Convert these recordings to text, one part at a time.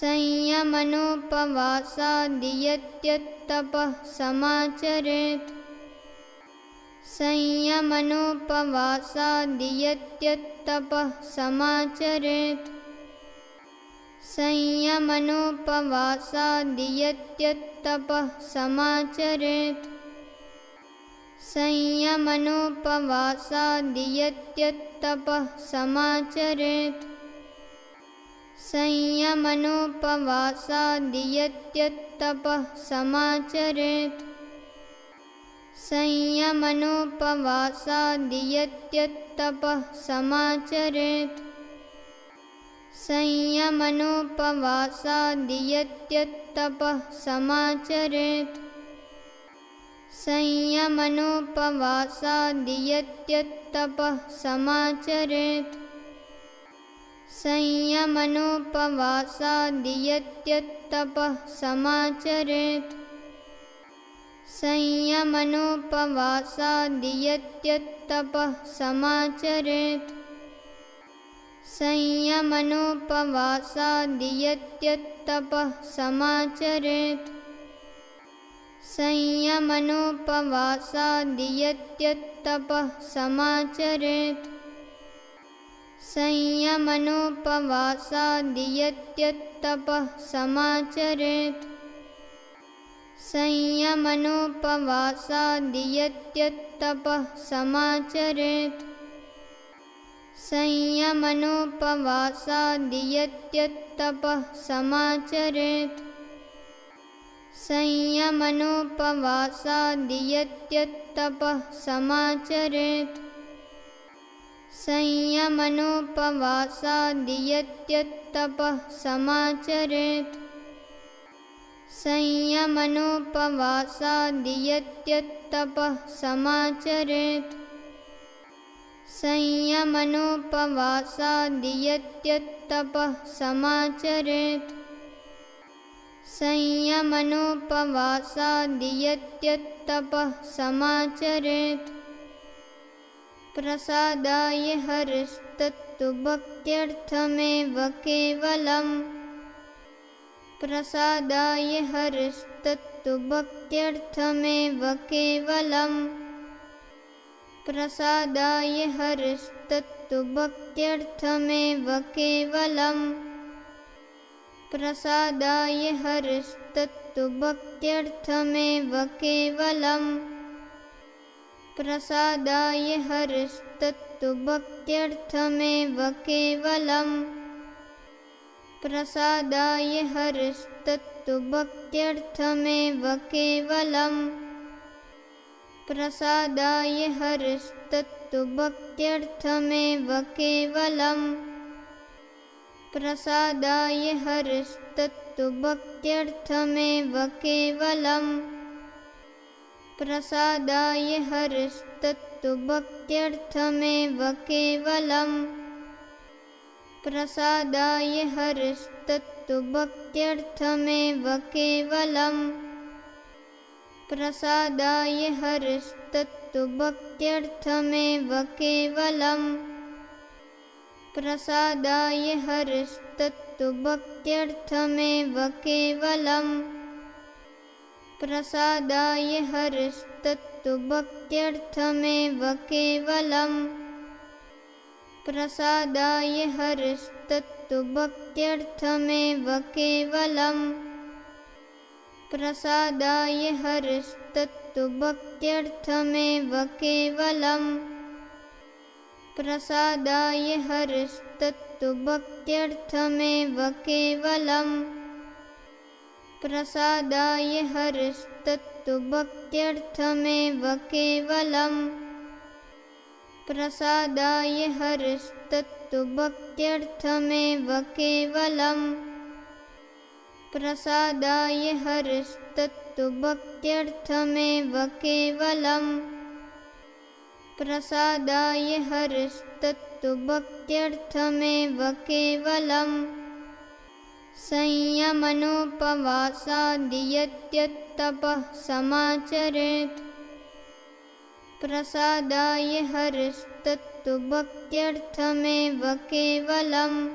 संयमनोपवासादियत्यत्तपः समाचरेत्। संयमनोपवासादियत्यत्तपः समाचरेत्। संयमनोपवासादियत्यत्तपः समाचरेत्। संयमनोपवासादियत्यत्तपः समाचरेत् संयमनोपवासादियत्यत्तपः समाचरेत्। संयमनोपवासादियत्यत्तपः समाचरेत्। संयमनोपवासादियत्यत्तपः समाचरेत्। संयमनोपवासादियत्यत्तपः समाचरेत् संयमनोपवासादियत्यत्तपः समाचरेत्। संयमनोपवासादियत्यत्तपः समाचरेत्। संयमनोपवासादियत्यत्तपः समाचरेत्। संयमनोपवासादियत्यत्तपः समाचरेत् संयमनोपवासादियत्यत्तपः समाचरेत्। संयमनोपवासादियत्यत्तपः समाचरेत्। संयमनोपवासादियत्यत्तपः समाचरेत्। संयमनोपवासादियत्यत्तपः समाचरेत् संयमनोपवासादियत्यत्तपः समाचरेत्। संयमनोपवासादियत्यत्तपः समाचरेत्। संयमनोपवासादियत्यत्तपः समाचरेत्। संयमनोपवासादियत्यत्तपः समाचरेत् प्रसादाय हरिस्तत्तु भक्त्यर्थमेव केवलम्। प्रसादाय हरिस्तत्तु भक्त्यर्थमेव केवलम्। प्रसादाय हरिस्तत्तु भक्त्यर्थमेव केवलम्। प्रसादाय हरिस्तत्तु भक्त्यर्थमेव केवलम् प्रसादाय हरिस्तत्तु भक्त्यर्थमेव केवलम्। प्रसादाय हरिस्तत्तु भक्त्यर्थमेव केवलम्। प्रसादाय हरिस्तत्तु भक्त्यर्थमेव केवलम्। प्रसादाय हरिस्तत्तु भक्त्यर्थमेव केवलम् प्रसादाय हरिस्तत्तु भक्त्यर्थमेव केवलम्। प्रसादाय हरिस्तत्तु भक्त्यर्थमेव केवलम्। प्रसादाय हरिस्तत्तु भक्त्यर्थमेव केवलम्। प्रसादाय हरिस्तत्तु भक्त्यर्थमेव केवलम् प्रसादाय हरिस्तत्तु भक्त्यर्थमेव केवलम्। प्रसादाय हरिस्तत्तु भक्त्यर्थमेव केवलम्। प्रसादाय हरिस्तत्तु भक्त्यर्थमेव केवलम्। प्रसादाय हरिस्तत्तु भक्त्यर्थमेव केवलम् प्रसादाय हरिस्तत्तु भक्त्यर्थमेव केवलम्। प्रसादाय हरिस्तत्तु भक्त्यर्थमेव केवलम्। प्रसादाय हरिस्तत्तु भक्त्यर्थमेव केवलम्। प्रसादाय हरिस्तत्तु भक्त्यर्थमेव केवलम् संयमनोपवासादियत्यत्तपः समाचरेत्। प्रसादाय हरिस्तत्तु भक्त्यर्थमेव केवलम्।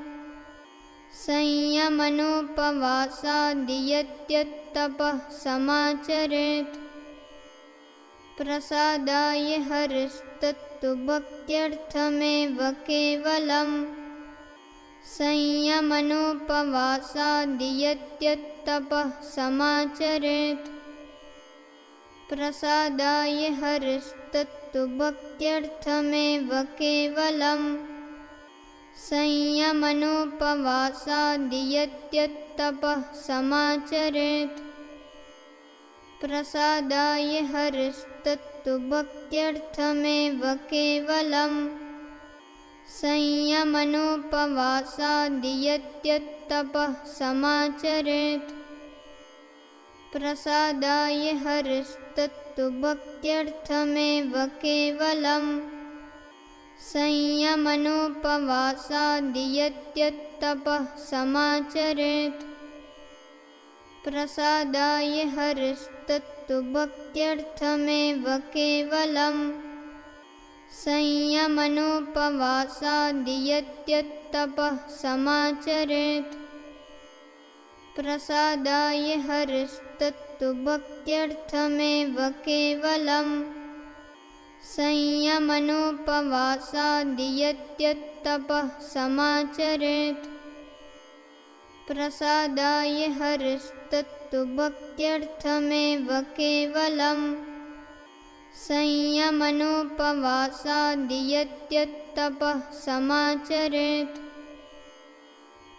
संयमनोपवासादियत्यत्तपः समाचरेत्। प्रसादाय हरिस्तत्तु भक्त्यर्थमेव केवलम् संयमनोपवासादियत्यत्तपः समाचरेत्। प्रसादाय हरिस्तत्तु भक्त्यर्थमेव केवलम्। संयमनोपवासादियत्यत्तपः समाचरेत्। प्रसादाय हरिस्तत्तु भक्त्यर्थमेव केवलम् संयमनोपवासादियत्यत्तपः समाचरेत्। प्रसादाय हरिस्तत्तु भक्त्यर्थमेव केवलम्। संयमनोपवासादियत्यत्तपः समाचरेत्। प्रसादाय हरिस्तत्तु भक्त्यर्थमेव केवलम् संयमनोपवासादियत्यत्तपः समाचरेत्। प्रसादाय हरिस्तत्तु भक्त्यर्थमेव केवलम्। संयमनोपवासादियत्यत्तपः समाचरेत्। प्रसादाय हरिस्तत्तु भक्त्यर्थमेव केवलम् संयमनोपवासादियत्यत्तपः समाचरेत्।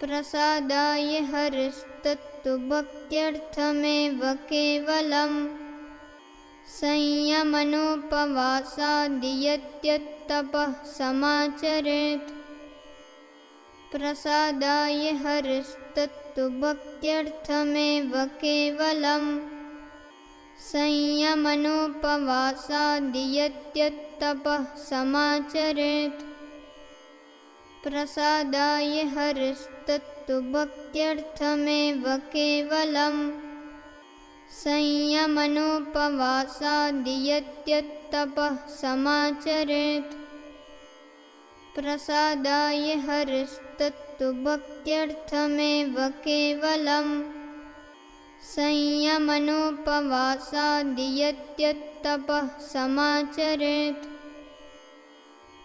प्रसादाय हरिस्तत्तु भक्त्यर्थमेव केवलम्। संयमनोपवासादियत्यत्तपः समाचरेत्। प्रसादाय हरिस्तत्तु भक्त्यर्थमेव केवलम् संयमनोपवासादियत्यत्तपः समाचरेत्। प्रसादाय हरिस्तत्तु भक्त्यर्थमेव केवलम्। संयमनोपवासादियत्यत्तपः समाचरेत्। प्रसादाय हरिस्तत्तु भक्त्यर्थमेव केवलम् संयमनोपवासादियत्यत्तपः समाचरेत्।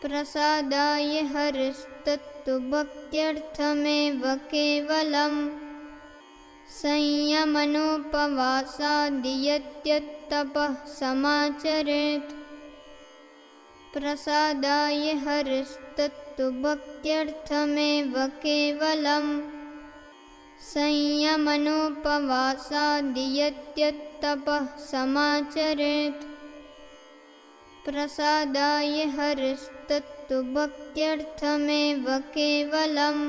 प्रसादाय हरिस्तत्तु भक्त्यर्थमेव केवलम्। संयमनोपवासादियत्यत्तपः समाचरेत्। प्रसादाय हरिस्तत्तु भक्त्यर्थमेव केवलम् संयमनोपवासादियत्यत्तपः समाचरेत्। प्रसादाय हरिस्तत्तु भक्त्यर्थमेव केवलम्